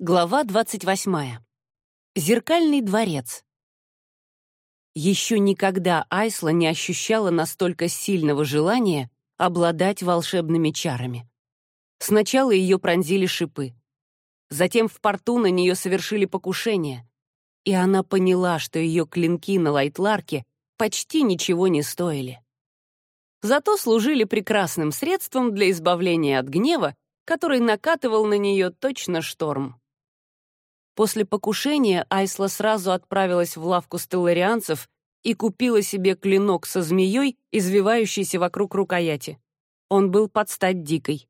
Глава 28. Зеркальный дворец. Еще никогда Айсла не ощущала настолько сильного желания обладать волшебными чарами. Сначала ее пронзили шипы. Затем в порту на нее совершили покушение, и она поняла, что ее клинки на Лайтларке почти ничего не стоили. Зато служили прекрасным средством для избавления от гнева, который накатывал на нее точно шторм. После покушения Айсла сразу отправилась в лавку стелларианцев и купила себе клинок со змеей, извивающейся вокруг рукояти. Он был под стать дикой.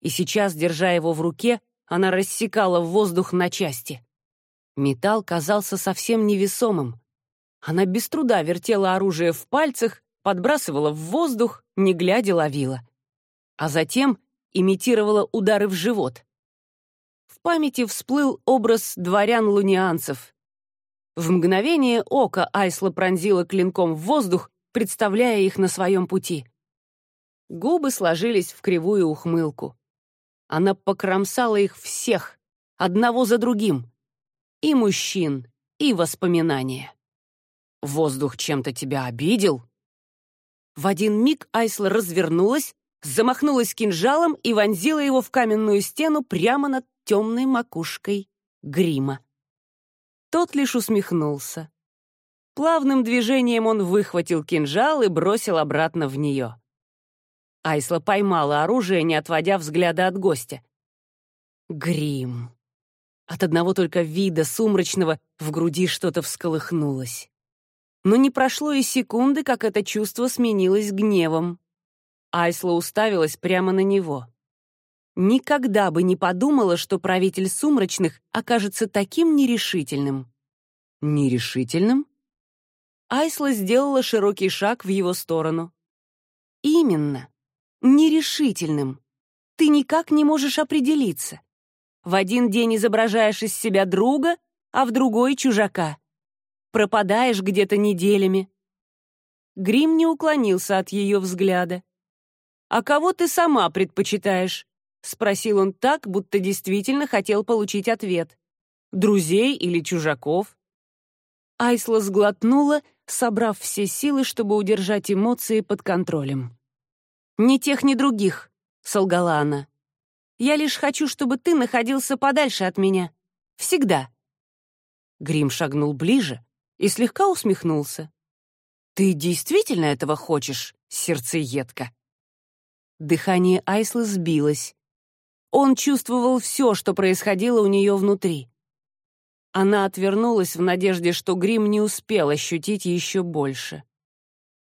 И сейчас, держа его в руке, она рассекала воздух на части. Металл казался совсем невесомым. Она без труда вертела оружие в пальцах, подбрасывала в воздух, не глядя ловила. А затем имитировала удары в живот в памяти всплыл образ дворян-лунианцев. В мгновение ока Айсла пронзила клинком в воздух, представляя их на своем пути. Губы сложились в кривую ухмылку. Она покромсала их всех, одного за другим. И мужчин, и воспоминания. «Воздух чем-то тебя обидел?» В один миг Айсла развернулась, замахнулась кинжалом и вонзила его в каменную стену прямо над темной макушкой грима. Тот лишь усмехнулся. Плавным движением он выхватил кинжал и бросил обратно в нее. Айсла поймала оружие, не отводя взгляда от гостя. Грим. От одного только вида сумрачного в груди что-то всколыхнулось. Но не прошло и секунды, как это чувство сменилось гневом. Айсла уставилась прямо на него никогда бы не подумала, что правитель сумрачных окажется таким нерешительным. Нерешительным? Айсла сделала широкий шаг в его сторону. Именно. Нерешительным. Ты никак не можешь определиться. В один день изображаешь из себя друга, а в другой — чужака. Пропадаешь где-то неделями. Грим не уклонился от ее взгляда. «А кого ты сама предпочитаешь?» — спросил он так, будто действительно хотел получить ответ. «Друзей или чужаков?» Айсла сглотнула, собрав все силы, чтобы удержать эмоции под контролем. «Ни тех, ни других», — солгала она. «Я лишь хочу, чтобы ты находился подальше от меня. Всегда». Грим шагнул ближе и слегка усмехнулся. «Ты действительно этого хочешь, сердцеедка?» Дыхание Айслы сбилось. Он чувствовал все, что происходило у нее внутри. Она отвернулась в надежде, что грим не успел ощутить еще больше.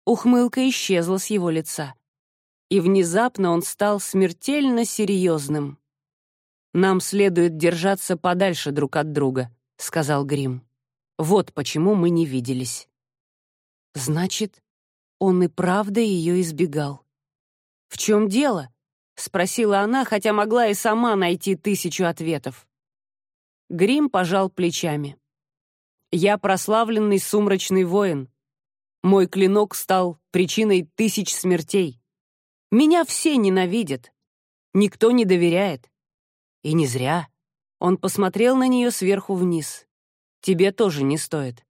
Ухмылка исчезла с его лица. И внезапно он стал смертельно серьезным. «Нам следует держаться подальше друг от друга», — сказал Грим. «Вот почему мы не виделись». Значит, он и правда ее избегал. «В чем дело?» — спросила она, хотя могла и сама найти тысячу ответов. Грим пожал плечами. «Я прославленный сумрачный воин. Мой клинок стал причиной тысяч смертей. Меня все ненавидят. Никто не доверяет. И не зря. Он посмотрел на нее сверху вниз. Тебе тоже не стоит.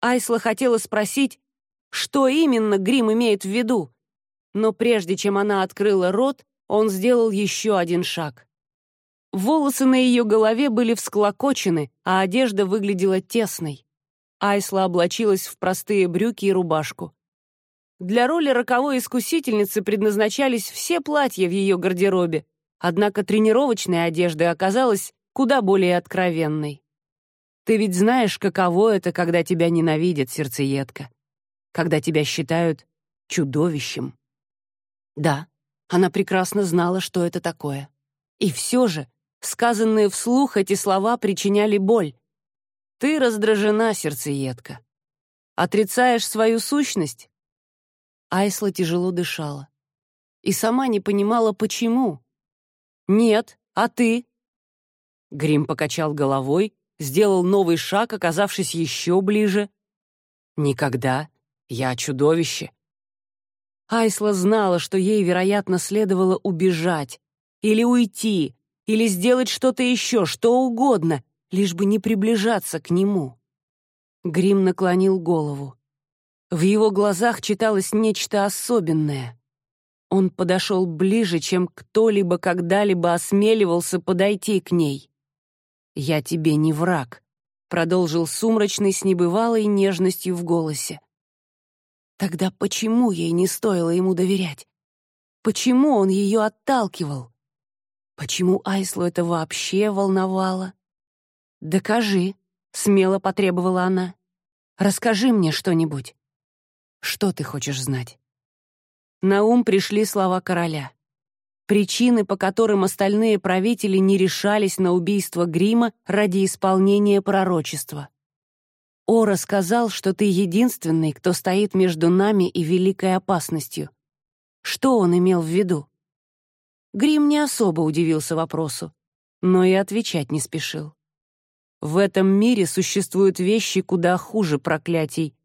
Айсла хотела спросить, что именно Грим имеет в виду, но прежде чем она открыла рот, он сделал еще один шаг. Волосы на ее голове были всклокочены, а одежда выглядела тесной. Айсла облачилась в простые брюки и рубашку. Для роли роковой искусительницы предназначались все платья в ее гардеробе, однако тренировочная одежда оказалась куда более откровенной. Ты ведь знаешь, каково это, когда тебя ненавидят, сердцеедка, когда тебя считают чудовищем. Да, она прекрасно знала, что это такое. И все же, сказанные вслух эти слова причиняли боль. Ты раздражена, сердцеедка. Отрицаешь свою сущность? Айсла тяжело дышала. И сама не понимала, почему. «Нет, а ты?» Грим покачал головой, сделал новый шаг, оказавшись еще ближе. «Никогда. Я чудовище. Айсла знала, что ей, вероятно, следовало убежать или уйти, или сделать что-то еще, что угодно, лишь бы не приближаться к нему. Грим наклонил голову. В его глазах читалось нечто особенное. Он подошел ближе, чем кто-либо когда-либо осмеливался подойти к ней. «Я тебе не враг», — продолжил сумрачный с небывалой нежностью в голосе. Тогда почему ей не стоило ему доверять? Почему он ее отталкивал? Почему Айслу это вообще волновало? «Докажи», — смело потребовала она. «Расскажи мне что-нибудь». «Что ты хочешь знать?» На ум пришли слова короля. Причины, по которым остальные правители не решались на убийство Грима ради исполнения пророчества. Ора сказал, что ты единственный, кто стоит между нами и великой опасностью. Что он имел в виду? Грим не особо удивился вопросу, но и отвечать не спешил. В этом мире существуют вещи куда хуже проклятий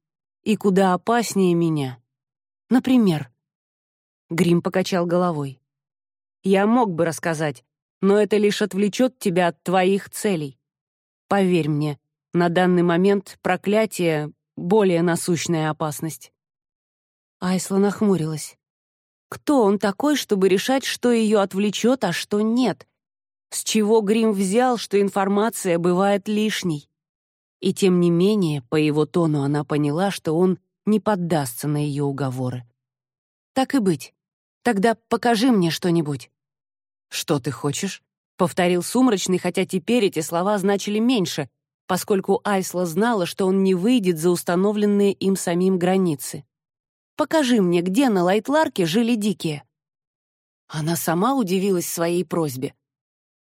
и куда опаснее меня. Например, Грим покачал головой. Я мог бы рассказать, но это лишь отвлечет тебя от твоих целей. Поверь мне, на данный момент проклятие — более насущная опасность. Айсла нахмурилась. Кто он такой, чтобы решать, что ее отвлечет, а что нет? С чего Грим взял, что информация бывает лишней? И тем не менее, по его тону она поняла, что он не поддастся на ее уговоры. «Так и быть. Тогда покажи мне что-нибудь». «Что ты хочешь?» — повторил Сумрачный, хотя теперь эти слова значили меньше, поскольку Айсла знала, что он не выйдет за установленные им самим границы. «Покажи мне, где на Лайтларке жили дикие». Она сама удивилась своей просьбе.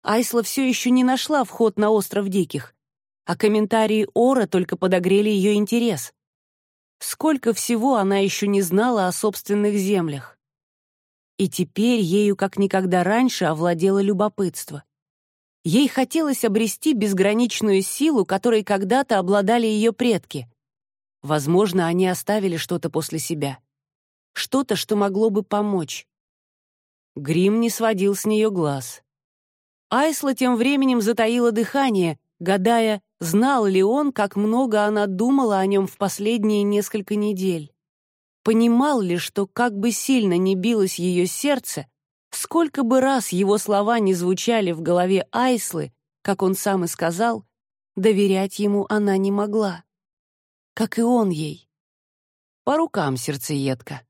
Айсла все еще не нашла вход на остров Диких, а комментарии Ора только подогрели ее интерес. Сколько всего она еще не знала о собственных землях. И теперь ею как никогда раньше овладело любопытство. Ей хотелось обрести безграничную силу, которой когда-то обладали ее предки. Возможно, они оставили что-то после себя. Что-то, что могло бы помочь. Грим не сводил с нее глаз. Айсла тем временем затаила дыхание, гадая, знал ли он, как много она думала о нем в последние несколько недель. Понимал ли, что как бы сильно ни билось ее сердце, сколько бы раз его слова не звучали в голове Айслы, как он сам и сказал, доверять ему она не могла. Как и он ей. По рукам сердцеедка.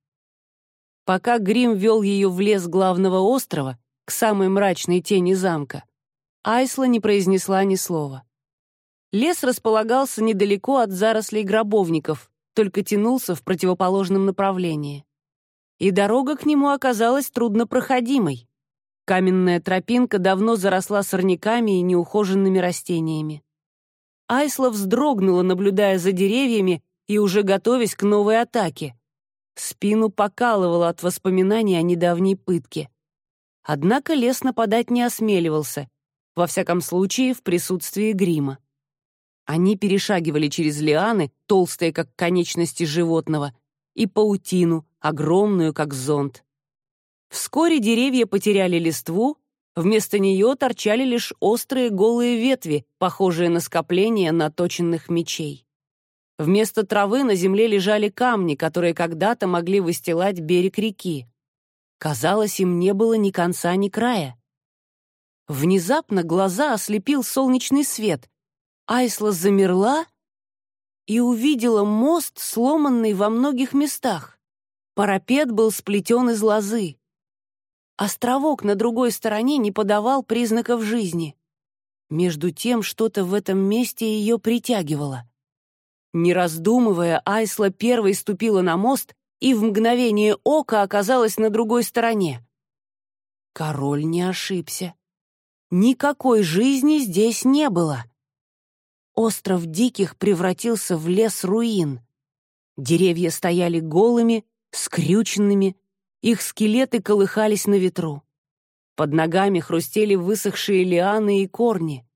Пока Грим вел ее в лес главного острова, к самой мрачной тени замка, Айсла не произнесла ни слова. Лес располагался недалеко от зарослей гробовников, только тянулся в противоположном направлении. И дорога к нему оказалась труднопроходимой. Каменная тропинка давно заросла сорняками и неухоженными растениями. Айсла вздрогнула, наблюдая за деревьями и уже готовясь к новой атаке. Спину покалывало от воспоминаний о недавней пытке. Однако лес нападать не осмеливался, во всяком случае в присутствии грима. Они перешагивали через лианы, толстые, как конечности животного, и паутину, огромную, как зонт. Вскоре деревья потеряли листву, вместо нее торчали лишь острые голые ветви, похожие на скопление наточенных мечей. Вместо травы на земле лежали камни, которые когда-то могли выстилать берег реки. Казалось, им не было ни конца, ни края. Внезапно глаза ослепил солнечный свет. Айсла замерла и увидела мост, сломанный во многих местах. Парапет был сплетен из лозы. Островок на другой стороне не подавал признаков жизни. Между тем что-то в этом месте ее притягивало. Не раздумывая, Айсла первой ступила на мост и в мгновение ока оказалась на другой стороне. Король не ошибся. Никакой жизни здесь не было. Остров Диких превратился в лес руин. Деревья стояли голыми, скрюченными, их скелеты колыхались на ветру. Под ногами хрустели высохшие лианы и корни.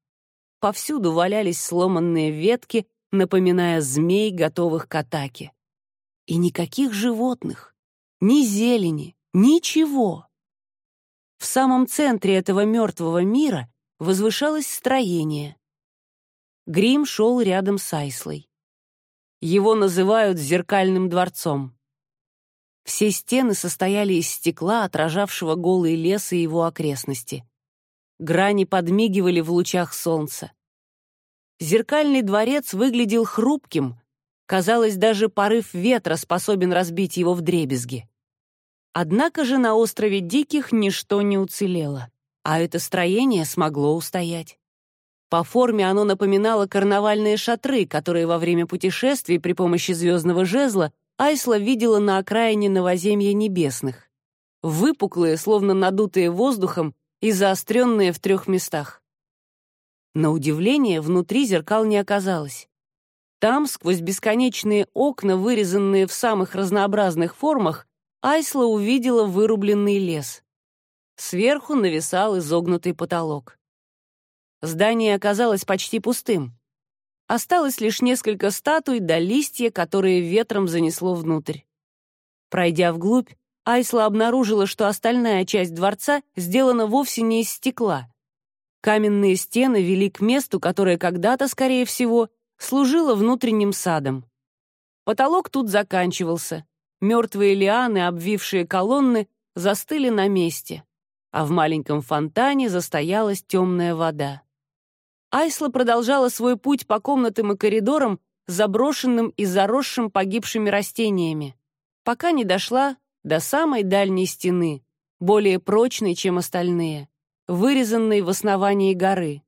Повсюду валялись сломанные ветки, напоминая змей, готовых к атаке. И никаких животных, ни зелени, ничего. в самом центре этого мертвого мира возвышалось строение. Грим шел рядом с Айслой. Его называют «зеркальным дворцом». Все стены состояли из стекла, отражавшего голый лес и его окрестности. Грани подмигивали в лучах солнца. Зеркальный дворец выглядел хрупким, казалось, даже порыв ветра способен разбить его вдребезги. Однако же на острове Диких ничто не уцелело, а это строение смогло устоять. По форме оно напоминало карнавальные шатры, которые во время путешествий при помощи звездного жезла Айсла видела на окраине новоземья небесных. Выпуклые, словно надутые воздухом, и заостренные в трех местах. На удивление, внутри зеркал не оказалось. Там, сквозь бесконечные окна, вырезанные в самых разнообразных формах, Айсла увидела вырубленный лес. Сверху нависал изогнутый потолок. Здание оказалось почти пустым. Осталось лишь несколько статуй да листья, которые ветром занесло внутрь. Пройдя вглубь, Айсла обнаружила, что остальная часть дворца сделана вовсе не из стекла. Каменные стены вели к месту, которое когда-то, скорее всего, служило внутренним садом. Потолок тут заканчивался. Мертвые лианы, обвившие колонны, застыли на месте, а в маленьком фонтане застоялась темная вода. Айсла продолжала свой путь по комнатам и коридорам, заброшенным и заросшим погибшими растениями, пока не дошла до самой дальней стены, более прочной, чем остальные, вырезанной в основании горы.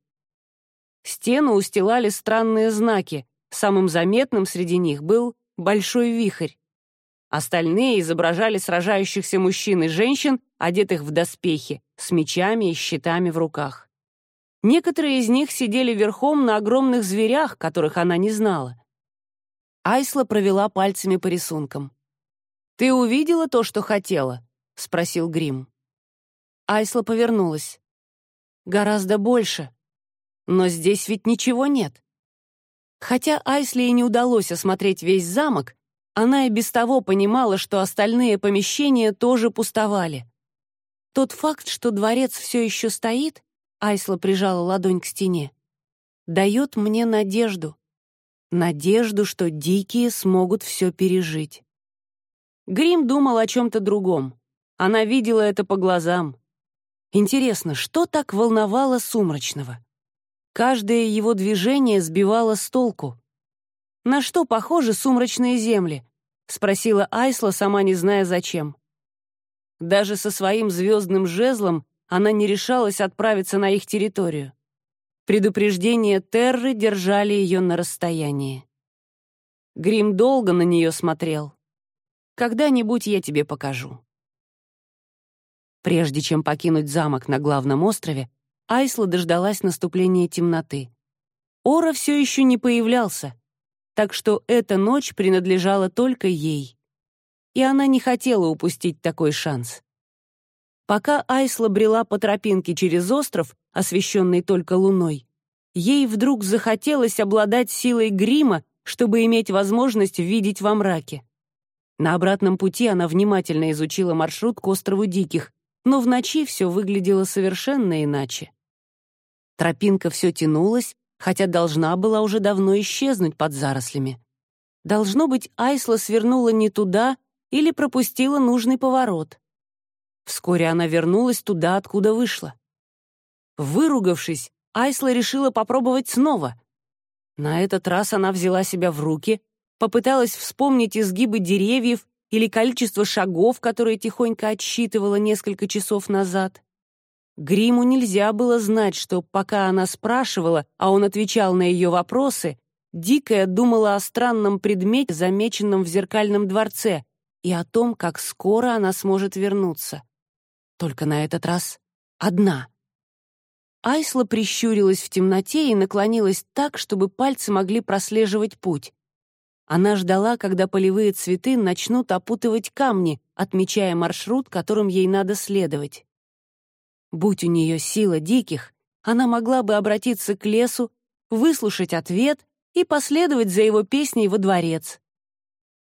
Стену устилали странные знаки, самым заметным среди них был большой вихрь. Остальные изображали сражающихся мужчин и женщин, одетых в доспехи, с мечами и щитами в руках. Некоторые из них сидели верхом на огромных зверях, которых она не знала. Айсла провела пальцами по рисункам. «Ты увидела то, что хотела?» — спросил Грим. Айсла повернулась. «Гораздо больше. Но здесь ведь ничего нет». Хотя Айсле и не удалось осмотреть весь замок, она и без того понимала, что остальные помещения тоже пустовали. Тот факт, что дворец все еще стоит, Айсла прижала ладонь к стене. «Дает мне надежду. Надежду, что дикие смогут все пережить». Грим думал о чем-то другом. Она видела это по глазам. Интересно, что так волновало Сумрачного? Каждое его движение сбивало с толку. «На что похожи сумрачные земли?» — спросила Айсла, сама не зная зачем. Даже со своим звездным жезлом она не решалась отправиться на их территорию. Предупреждения Терры держали ее на расстоянии. Грим долго на нее смотрел. «Когда-нибудь я тебе покажу». Прежде чем покинуть замок на главном острове, Айсла дождалась наступления темноты. Ора все еще не появлялся, так что эта ночь принадлежала только ей. И она не хотела упустить такой шанс. Пока Айсла брела по тропинке через остров, освещенный только луной, ей вдруг захотелось обладать силой грима, чтобы иметь возможность видеть во мраке. На обратном пути она внимательно изучила маршрут к острову Диких, но в ночи все выглядело совершенно иначе. Тропинка все тянулась, хотя должна была уже давно исчезнуть под зарослями. Должно быть, Айсла свернула не туда или пропустила нужный поворот. Вскоре она вернулась туда, откуда вышла. Выругавшись, Айсла решила попробовать снова. На этот раз она взяла себя в руки, попыталась вспомнить изгибы деревьев или количество шагов, которые тихонько отсчитывала несколько часов назад. Гриму нельзя было знать, что пока она спрашивала, а он отвечал на ее вопросы, Дикая думала о странном предмете, замеченном в зеркальном дворце, и о том, как скоро она сможет вернуться. Только на этот раз одна. Айсла прищурилась в темноте и наклонилась так, чтобы пальцы могли прослеживать путь. Она ждала, когда полевые цветы начнут опутывать камни, отмечая маршрут, которым ей надо следовать. Будь у нее сила диких, она могла бы обратиться к лесу, выслушать ответ и последовать за его песней во дворец.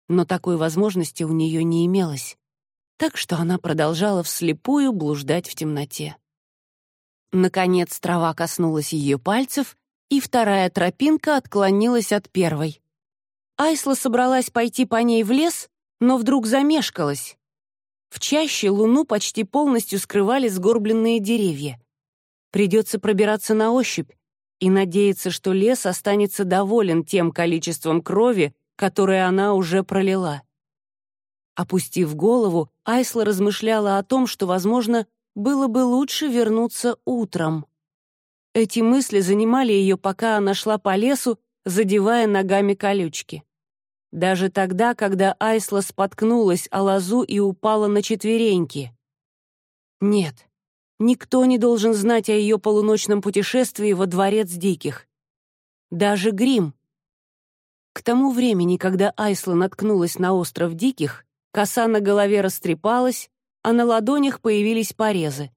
Но такой возможности у нее не имелось. Так что она продолжала вслепую блуждать в темноте. Наконец трава коснулась ее пальцев, и вторая тропинка отклонилась от первой. Айсла собралась пойти по ней в лес, но вдруг замешкалась. В чаще луну почти полностью скрывали сгорбленные деревья. Придется пробираться на ощупь и надеяться, что лес останется доволен тем количеством крови, которое она уже пролила. Опустив голову, Айсла размышляла о том, что, возможно, было бы лучше вернуться утром. Эти мысли занимали ее, пока она шла по лесу, задевая ногами колючки. Даже тогда, когда Айсла споткнулась о лозу и упала на четвереньки. Нет, никто не должен знать о ее полуночном путешествии во дворец диких. Даже Грим. К тому времени, когда Айсла наткнулась на остров диких, коса на голове растрепалась, а на ладонях появились порезы.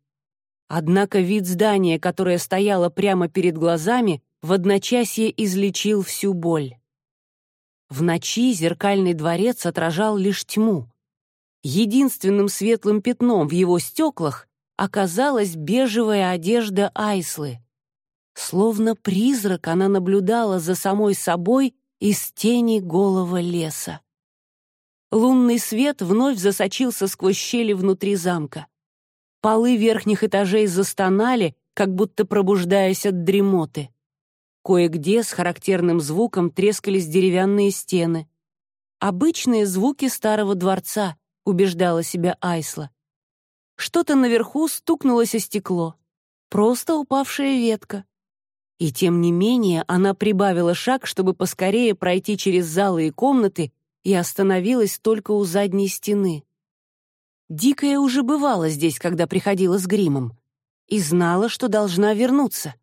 Однако вид здания, которое стояло прямо перед глазами, в одночасье излечил всю боль. В ночи зеркальный дворец отражал лишь тьму. Единственным светлым пятном в его стеклах оказалась бежевая одежда Айслы. Словно призрак она наблюдала за самой собой из тени голого леса. Лунный свет вновь засочился сквозь щели внутри замка. Полы верхних этажей застонали, как будто пробуждаясь от дремоты. Кое-где с характерным звуком трескались деревянные стены. Обычные звуки старого дворца, убеждала себя Айсла. Что-то наверху стукнулось о стекло. Просто упавшая ветка. И тем не менее она прибавила шаг, чтобы поскорее пройти через залы и комнаты, и остановилась только у задней стены. Дикая уже бывала здесь, когда приходила с гримом, и знала, что должна вернуться.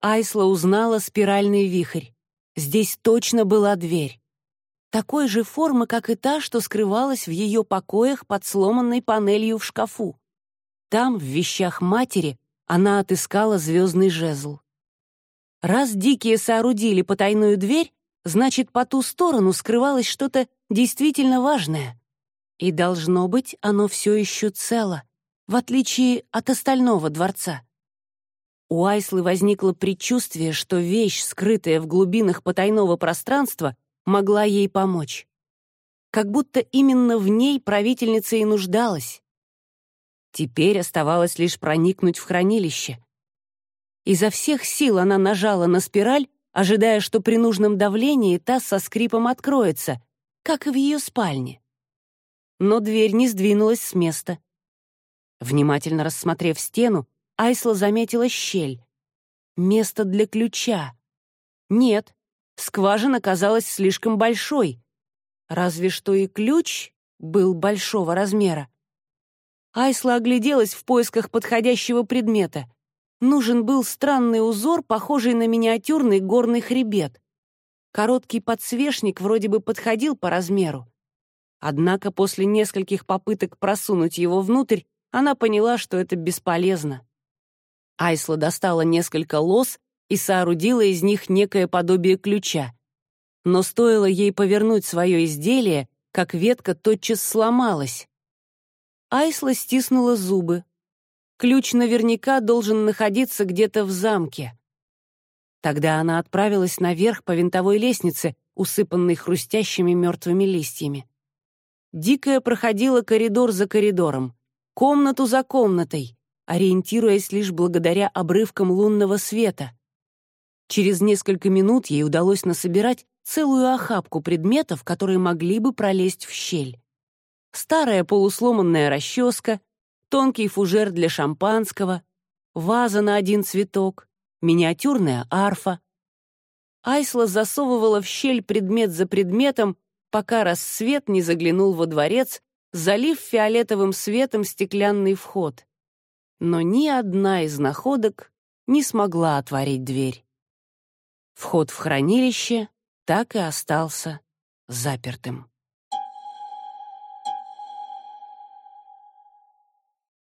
Айсла узнала спиральный вихрь. Здесь точно была дверь. Такой же формы, как и та, что скрывалась в ее покоях под сломанной панелью в шкафу. Там, в вещах матери, она отыскала звездный жезл. Раз дикие соорудили потайную дверь, значит, по ту сторону скрывалось что-то действительно важное. И, должно быть, оно все еще цело, в отличие от остального дворца. У Айслы возникло предчувствие, что вещь, скрытая в глубинах потайного пространства, могла ей помочь. Как будто именно в ней правительница и нуждалась. Теперь оставалось лишь проникнуть в хранилище. Изо всех сил она нажала на спираль, ожидая, что при нужном давлении та со скрипом откроется, как и в ее спальне. Но дверь не сдвинулась с места. Внимательно рассмотрев стену, Айсла заметила щель. Место для ключа. Нет, скважина казалась слишком большой. Разве что и ключ был большого размера. Айсла огляделась в поисках подходящего предмета. Нужен был странный узор, похожий на миниатюрный горный хребет. Короткий подсвечник вроде бы подходил по размеру. Однако после нескольких попыток просунуть его внутрь, она поняла, что это бесполезно. Айсла достала несколько лос и соорудила из них некое подобие ключа. Но стоило ей повернуть свое изделие, как ветка тотчас сломалась. Айсла стиснула зубы. Ключ наверняка должен находиться где-то в замке. Тогда она отправилась наверх по винтовой лестнице, усыпанной хрустящими мертвыми листьями. Дикая проходила коридор за коридором, комнату за комнатой, ориентируясь лишь благодаря обрывкам лунного света. Через несколько минут ей удалось насобирать целую охапку предметов, которые могли бы пролезть в щель. Старая полусломанная расческа, тонкий фужер для шампанского, ваза на один цветок, миниатюрная арфа. Айсла засовывала в щель предмет за предметом, пока рассвет не заглянул во дворец, залив фиолетовым светом стеклянный вход но ни одна из находок не смогла отворить дверь. Вход в хранилище так и остался запертым.